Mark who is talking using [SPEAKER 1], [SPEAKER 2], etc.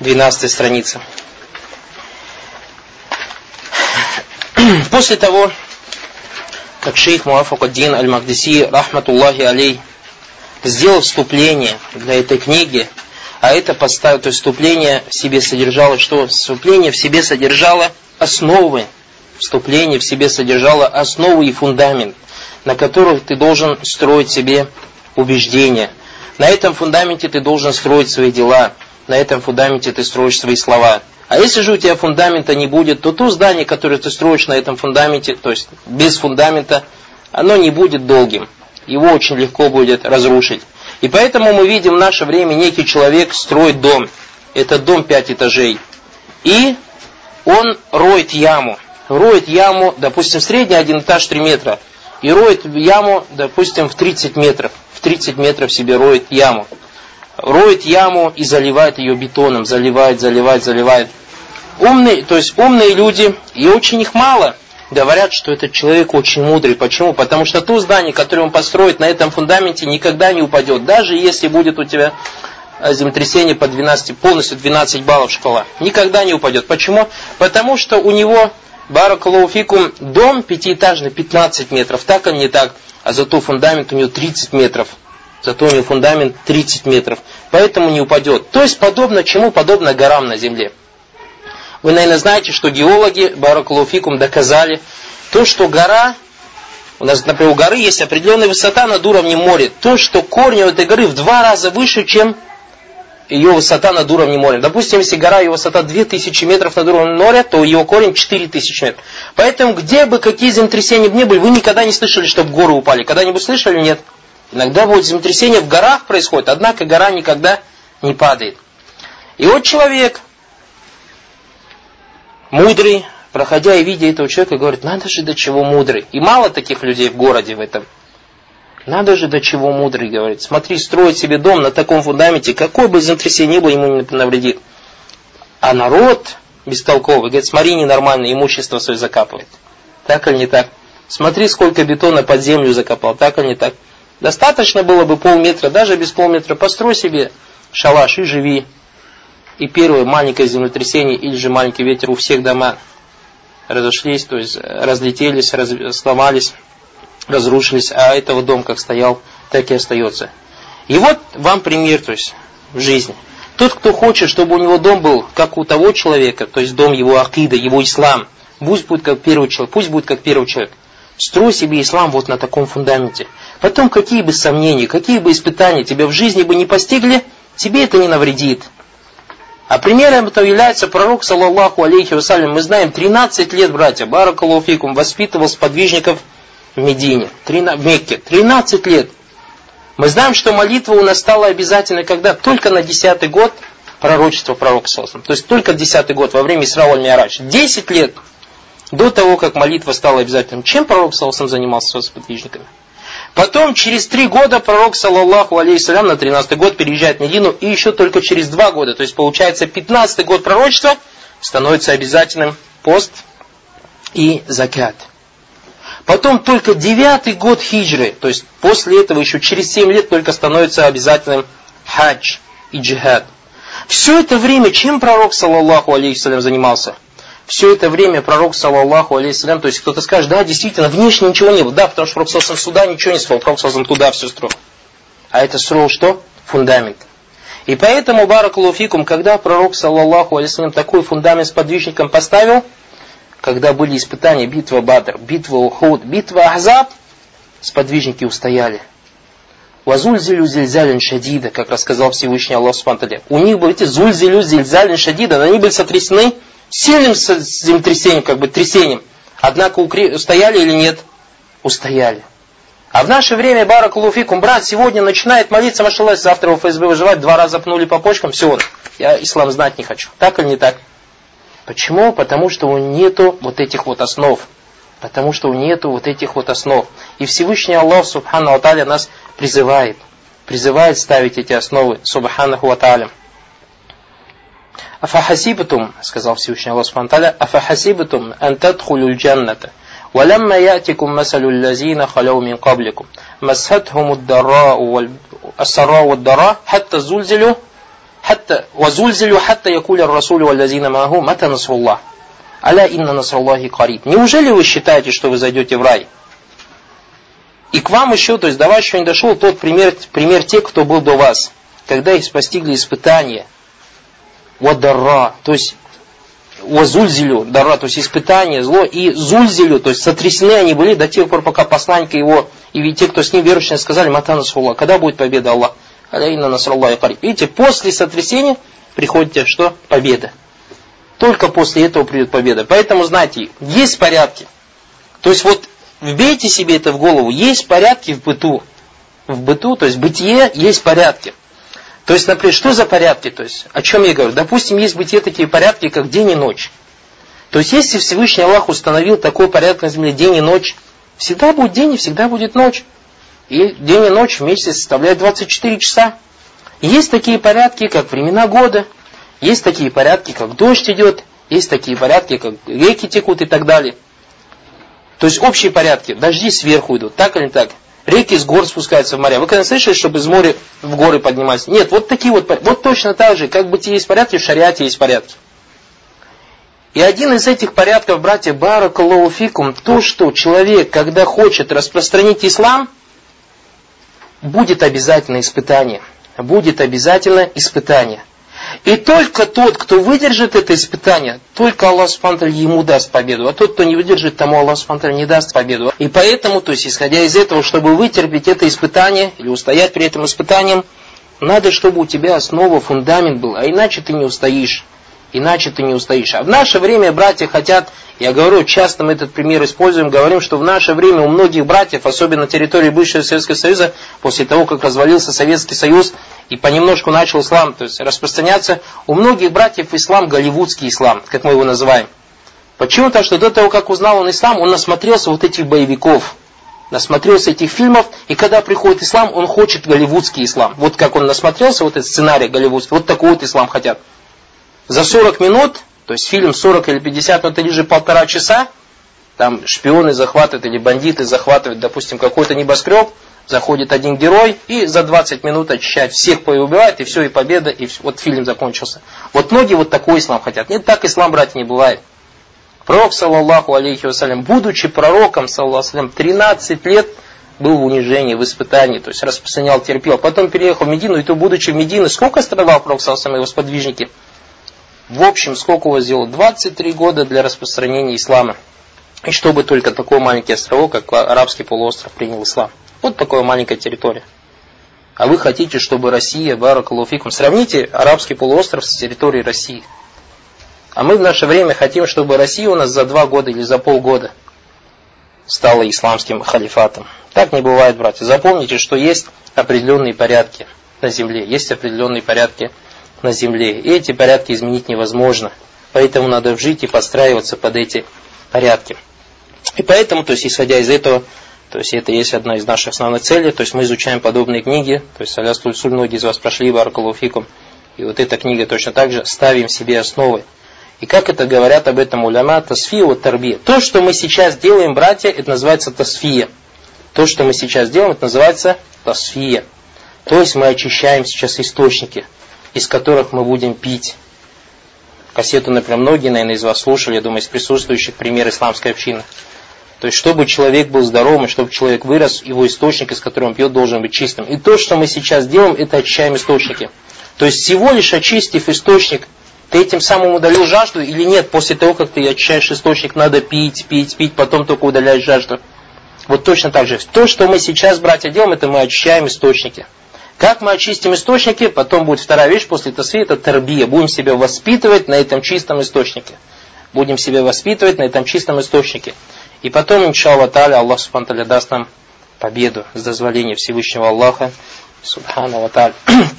[SPEAKER 1] 12 страница. После того, как шейх Муафакаддин Аль-Магдиси, рахматуллахи алей, сделал вступление для этой книги, а это поставил, то есть вступление в себе содержало что? Вступление в себе содержало основы, вступление в себе содержало основы и фундамент, на которых ты должен строить себе убеждения. На этом фундаменте ты должен строить свои дела, на этом фундаменте ты строишь свои слова. А если же у тебя фундамента не будет, то то здание, которое ты строишь на этом фундаменте, то есть без фундамента, оно не будет долгим. Его очень легко будет разрушить. И поэтому мы видим в наше время некий человек строит дом. Это дом пять этажей. И он роет яму. Роет яму, допустим, средний один этаж 3 метра. И роет яму, допустим, в 30 метров. В 30 метров себе роет яму роет яму и заливает ее бетоном, заливает, заливает, заливает. Умные, то есть умные люди, и очень их мало, говорят, что этот человек очень мудрый. Почему? Потому что то здание, которое он построит на этом фундаменте, никогда не упадет. Даже если будет у тебя землетрясение по 12, полностью 12 баллов шкала. Никогда не упадет. Почему? Потому что у него, баракалуфикум, дом пятиэтажный 15 метров. Так он не так. А зато фундамент у него 30 метров. Зато у него фундамент 30 метров. Поэтому не упадет. То есть подобно чему? Подобно горам на земле. Вы, наверное, знаете, что геологи Баракулуфикум доказали то, что гора, у нас, например, у горы есть определенная высота над уровнем моря. То, что корни у этой горы в два раза выше, чем ее высота над уровнем моря. Допустим, если гора, ее высота 2000 метров над уровнем моря, то ее корень 4000 метров. Поэтому, где бы какие землетрясения ни были, вы никогда не слышали, чтобы горы упали. Когда-нибудь слышали? Нет. Иногда будет землетрясение в горах происходит, однако гора никогда не падает. И вот человек, мудрый, проходя и видя этого человека, говорит, надо же до чего мудрый. И мало таких людей в городе в этом. Надо же до чего мудрый, говорит. Смотри, строить себе дом на таком фундаменте, какой бы землетрясение ни было, ему не навредит. А народ бестолковый, говорит, смотри, ненормально, имущество свое закапывает. Так или не так? Смотри, сколько бетона под землю закопал, так или не так? Достаточно было бы полметра, даже без полметра. Построй себе шалаш и живи. И первое маленькое землетрясение или же маленький ветер у всех дома разошлись, то есть разлетелись, раз, сломались, разрушились, а этого дом как стоял, так и остается. И вот вам пример, то есть в жизни. Тот, кто хочет, чтобы у него дом был, как у того человека, то есть дом его акида, его ислам, пусть будет как первый человек, пусть будет как первый человек. Строй себе ислам вот на таком фундаменте. Потом какие бы сомнения, какие бы испытания тебя в жизни бы не постигли, тебе это не навредит. А примером этого является пророк, саллаллаху алейхи вассалям. Мы знаем, 13 лет, братья, баракалуфикум, воспитывал сподвижников в Медине, в Мекке. 13 лет. Мы знаем, что молитва у нас стала обязательной, когда? Только на 10 год пророчества пророка, саллаллаху То есть только 10 год, во время Исра аль-Миарадж. 10 лет до того, как молитва стала обязательным. Чем пророк, саллаллаху занимался со сподвижниками? Потом, через три года, пророк, саллаллаху алейхиссалям, на 13 год переезжает в Медину, и еще только через два года, то есть получается 15 год пророчества, становится обязательным пост и закят. Потом только девятый год хиджры, то есть после этого еще через 7 лет только становится обязательным хадж и джихад. Все это время чем пророк, саллаллаху алейхиссалям, занимался? Все это время пророк, саллаллаху алейхиссалям, то есть кто-то скажет, да, действительно, внешне ничего не было. Да, потому что пророк саллаллаху сюда ничего не строил, пророк саллаллаху туда все строил. А это строил что? Фундамент. И поэтому, баракулуфикум, когда пророк, саллаллаху алейхиссалям, такой фундамент с подвижником поставил, когда были испытания, битва Бадр, битва Ухуд, битва Ахзаб, сподвижники устояли. Вазульзилю зильзалин шадида, как рассказал Всевышний Аллах Субтитры. У них были эти зульзилю зильзалин шадида, они были сотрясены сильным землетрясением, как бы трясением. Однако устояли или нет? Устояли. А в наше время, баракулуфикум, брат сегодня начинает молиться, машаллах, завтра в ФСБ выживать, два раза пнули по почкам, все, я ислам знать не хочу. Так или не так? Почему? Потому что у нету вот этих вот основ. Потому что у нету вот этих вот основ. И Всевышний Аллах, Субхану Аталя, нас призывает. Призывает ставить эти основы, Субханаху Аталя. Афахасибтум, сказал Всевышний Аллах Субхану Афахасибтум ан тадхулю джанната. ولما يأتكم مثل الذين خلوا من قبلكم مستهم الضراء والسراء والضراء حتى زلزلوا حتى وزلزلوا حتى يقول الرسول والذين معه متى نصر الله Аля инна насраллахи кариб. Неужели вы считаете, что вы зайдете в рай? И к вам еще, то есть до вас еще не дошел тот пример, пример тех, кто был до вас, когда их постигли испытания. Вадарра, то есть Уазульзилю, дара, то есть испытание, зло, и зульзилю, то есть сотрясены они были до тех пор, пока посланник его и те, кто с ним верующие, сказали, Матана Сулла, когда будет победа Аллах? Аляйна Насраллах и Кариб. Видите, после сотрясения приходит что? Победа. Только после этого придет победа. Поэтому, знаете, есть порядки. То есть вот вбейте себе это в голову. Есть порядки в быту. В быту, то есть бытие, есть порядки. То есть, например, что за порядки? То есть, о чем я говорю? Допустим, есть бытие такие порядки, как день и ночь. То есть, если Всевышний Аллах установил такой порядок на земле, день и ночь, всегда будет день и всегда будет ночь. И день и ночь вместе составляют 24 часа. есть такие порядки, как времена года, есть такие порядки, как дождь идет, есть такие порядки, как реки текут и так далее. То есть общие порядки. Дожди сверху идут, так или не так. Реки с гор спускаются в моря. Вы когда слышали, чтобы из моря в горы поднимались? Нет, вот такие вот. Вот точно так же, как бы есть порядки, в шариате есть порядки. И один из этих порядков, братья, баракаллаху то, что человек, когда хочет распространить ислам, будет обязательно испытание. Будет обязательно испытание. И только тот, кто выдержит это испытание, только Аллах Субхану ему даст победу. А тот, кто не выдержит, тому Аллах Субхану не даст победу. И поэтому, то есть, исходя из этого, чтобы вытерпеть это испытание, или устоять при этом испытанием, надо, чтобы у тебя основа, фундамент был, а иначе ты не устоишь. Иначе ты не устоишь. А в наше время братья хотят, я говорю, часто мы этот пример используем, говорим, что в наше время у многих братьев, особенно на территории бывшего Советского Союза, после того, как развалился Советский Союз, и понемножку начал ислам то есть, распространяться, у многих братьев ислам голливудский ислам, как мы его называем. Почему? то что до того, как узнал он ислам, он насмотрелся вот этих боевиков, насмотрелся этих фильмов, и когда приходит ислам, он хочет голливудский ислам. Вот как он насмотрелся, вот этот сценарий голливудский, вот такой вот ислам хотят за 40 минут, то есть фильм 40 или 50 минут или же полтора часа, там шпионы захватывают или бандиты захватывают, допустим, какой-то небоскреб, заходит один герой и за 20 минут очищает всех, поубивает, и все, и победа, и все, вот фильм закончился. Вот многие вот такой ислам хотят. Нет, так ислам, братья, не бывает. Пророк, саллаллаху алейхи вассалям, будучи пророком, саллаллаху алейхи 13 лет был в унижении, в испытании, то есть распространял, терпел. Потом переехал в Медину, и то, будучи в Медине, сколько страдал пророк, саллаллаху его сподвижники? В общем, сколько вас сделал? 23 года для распространения ислама. И чтобы только такой маленький островок, как арабский полуостров, принял ислам. Вот такая маленькая территория. А вы хотите, чтобы Россия, Баракалуфикум, сравните арабский полуостров с территорией России. А мы в наше время хотим, чтобы Россия у нас за два года или за полгода стала исламским халифатом. Так не бывает, братья. Запомните, что есть определенные порядки на земле, есть определенные порядки на земле. И эти порядки изменить невозможно. Поэтому надо жить и подстраиваться под эти порядки. И поэтому, то есть, исходя из этого, то есть, это есть одна из наших основных целей, то есть, мы изучаем подобные книги, то есть, Аля Стульсуль, многие из вас прошли Баракалуфикум, и вот эта книга точно так же ставим себе основы. И как это говорят об этом уляма, тасфия вот тарби. То, что мы сейчас делаем, братья, это называется тасфия. То, что мы сейчас делаем, это называется тасфия. То есть мы очищаем сейчас источники из которых мы будем пить. Кассету, например, многие, наверное, из вас слушали, я думаю, из присутствующих пример исламской общины. То есть, чтобы человек был здоровым, чтобы человек вырос, его источник, из которого он пьет, должен быть чистым. И то, что мы сейчас делаем, это очищаем источники. То есть, всего лишь очистив источник, ты этим самым удалил жажду или нет? После того, как ты очищаешь источник, надо пить, пить, пить, потом только удаляешь жажду. Вот точно так же. То, что мы сейчас, братья, делаем, это мы очищаем источники. Как мы очистим источники, потом будет вторая вещь после тасви, это тербия. Будем себя воспитывать на этом чистом источнике. Будем себя воспитывать на этом чистом источнике. И потом, иншаллах таля, Аллах субхану даст нам победу с дозволения Всевышнего Аллаха. Субхану ва.